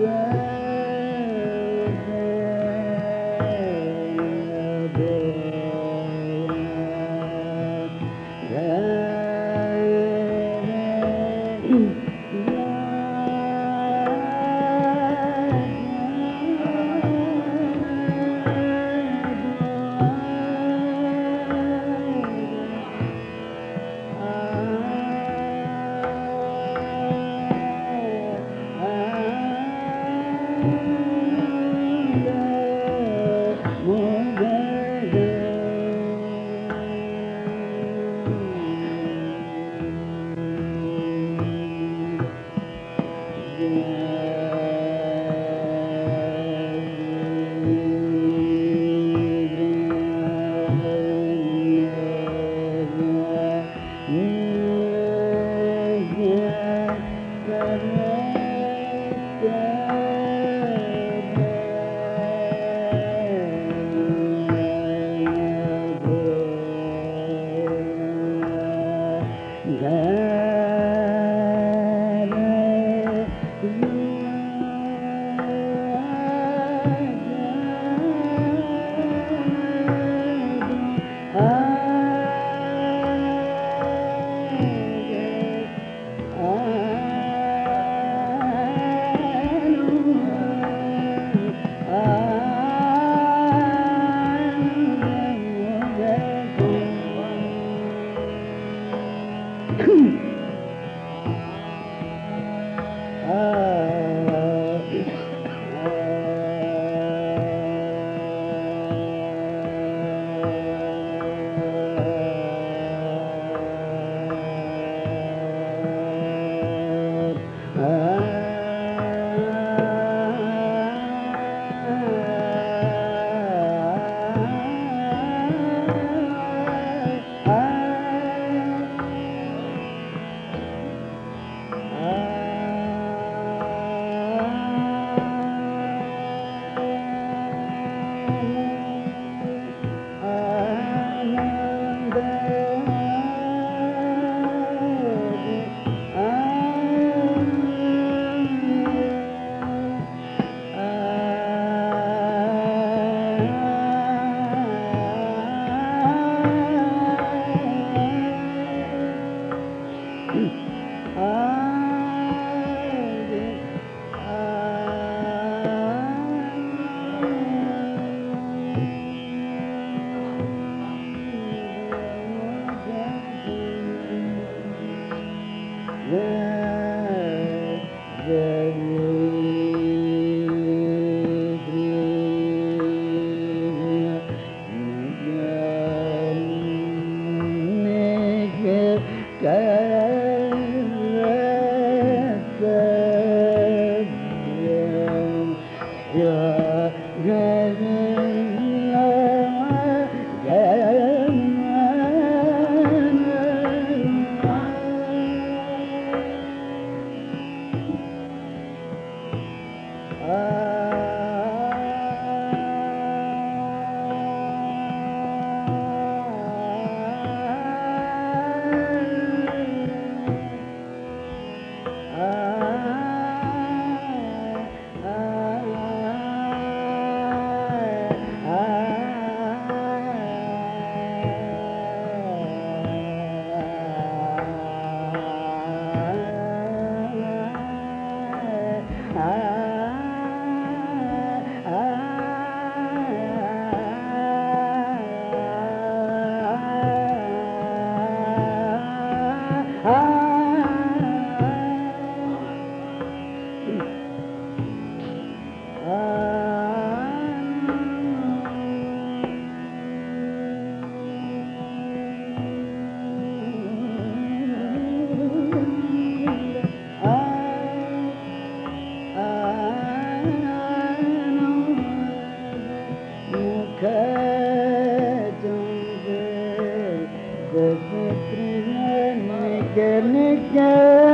Yeah. लगन के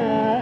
love.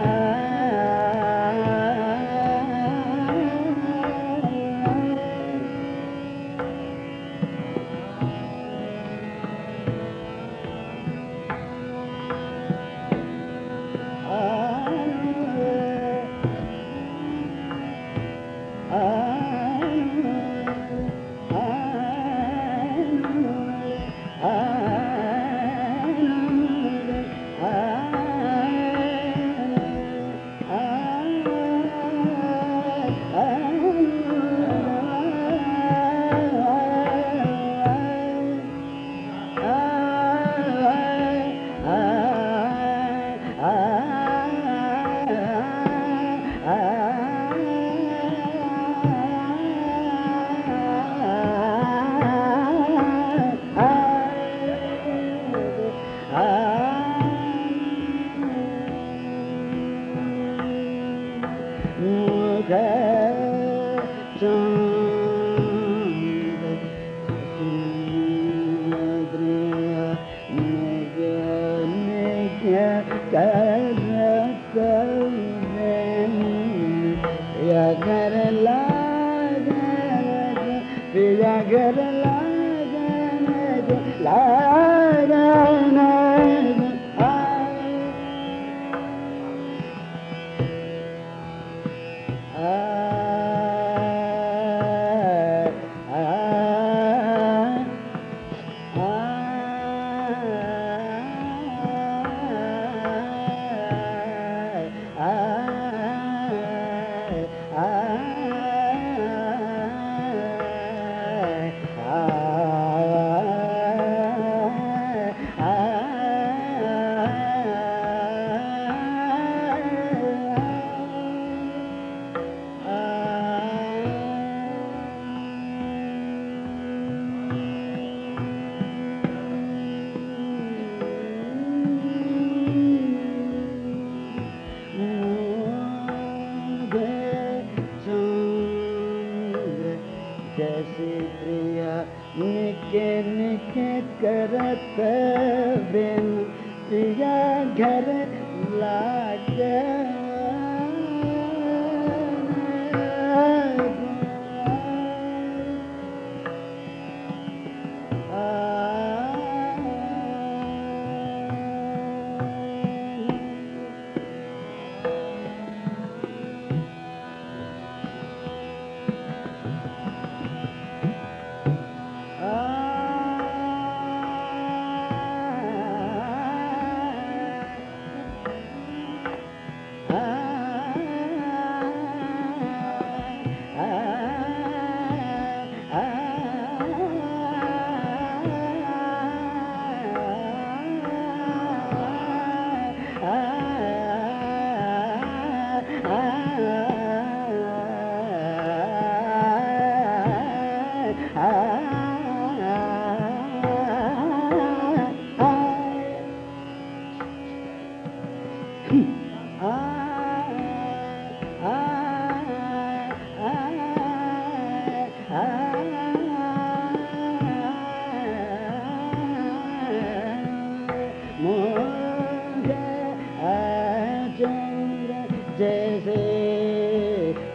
जिया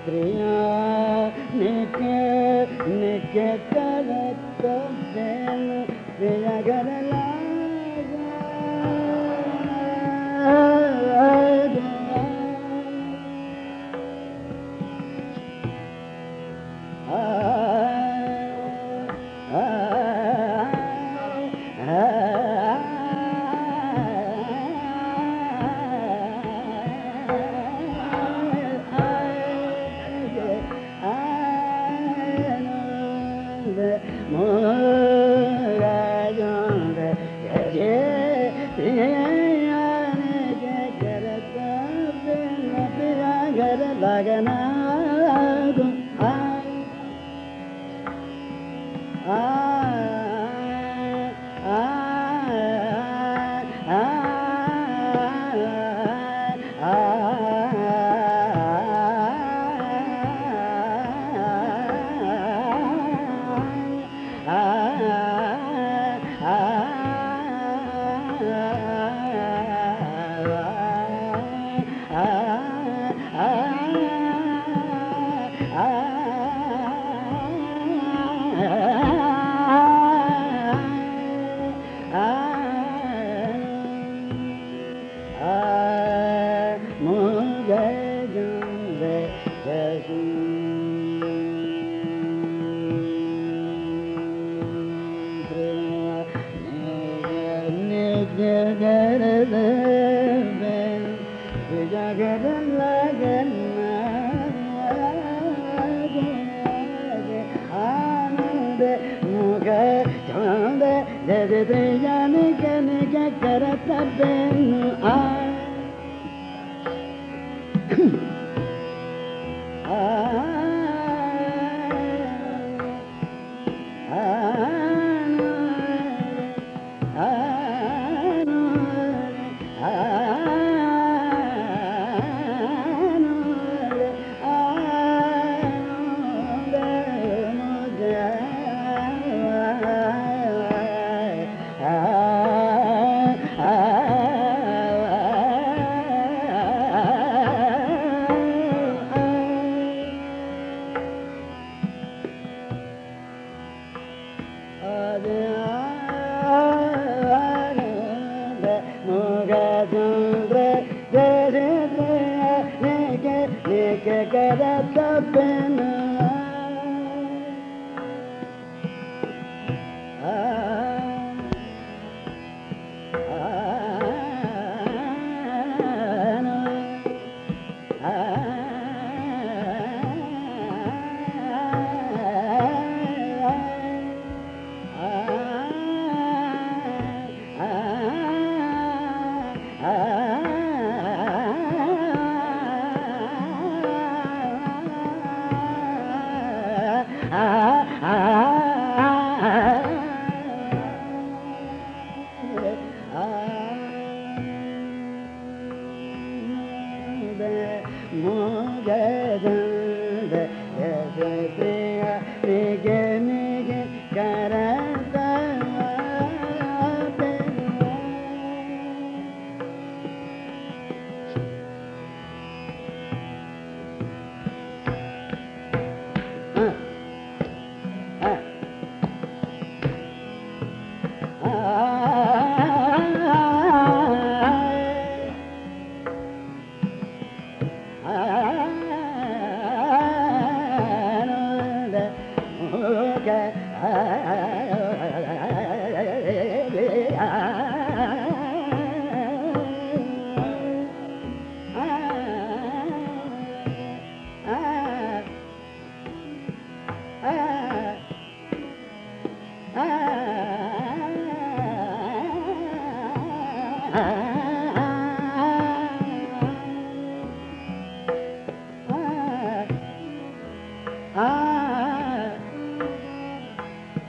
प्रिया tere yani gene gene que quedé pena.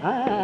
Ah.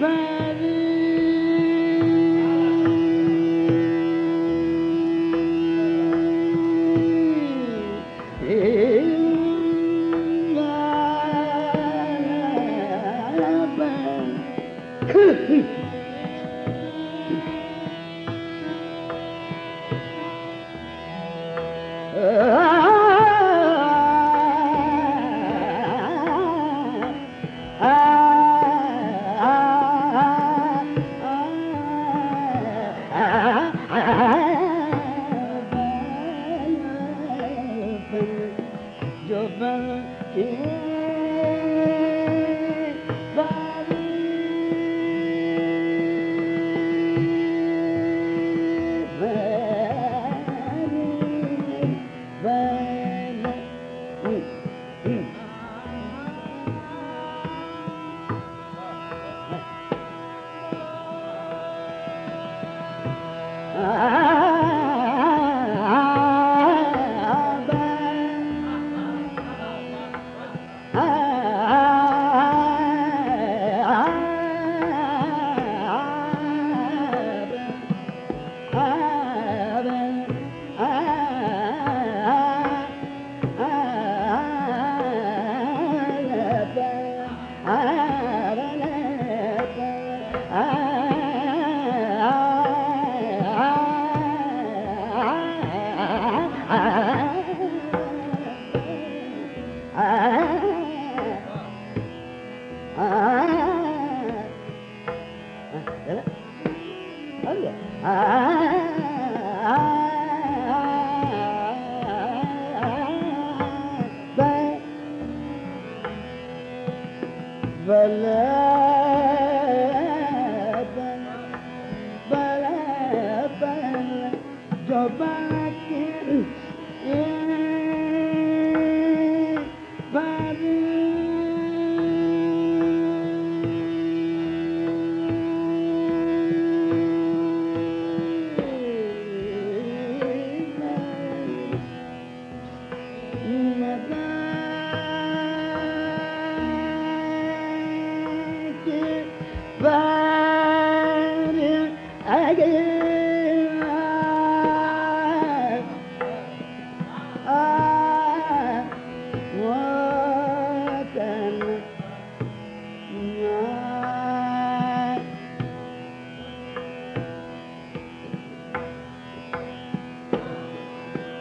Bye.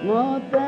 মোতা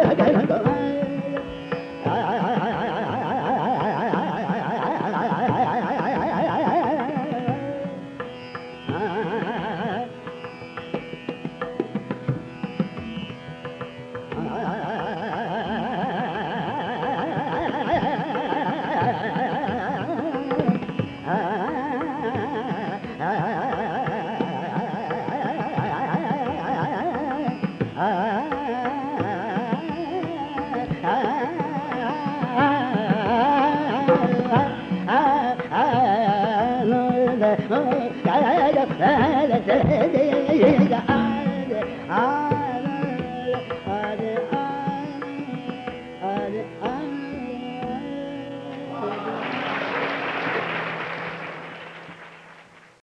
Iya.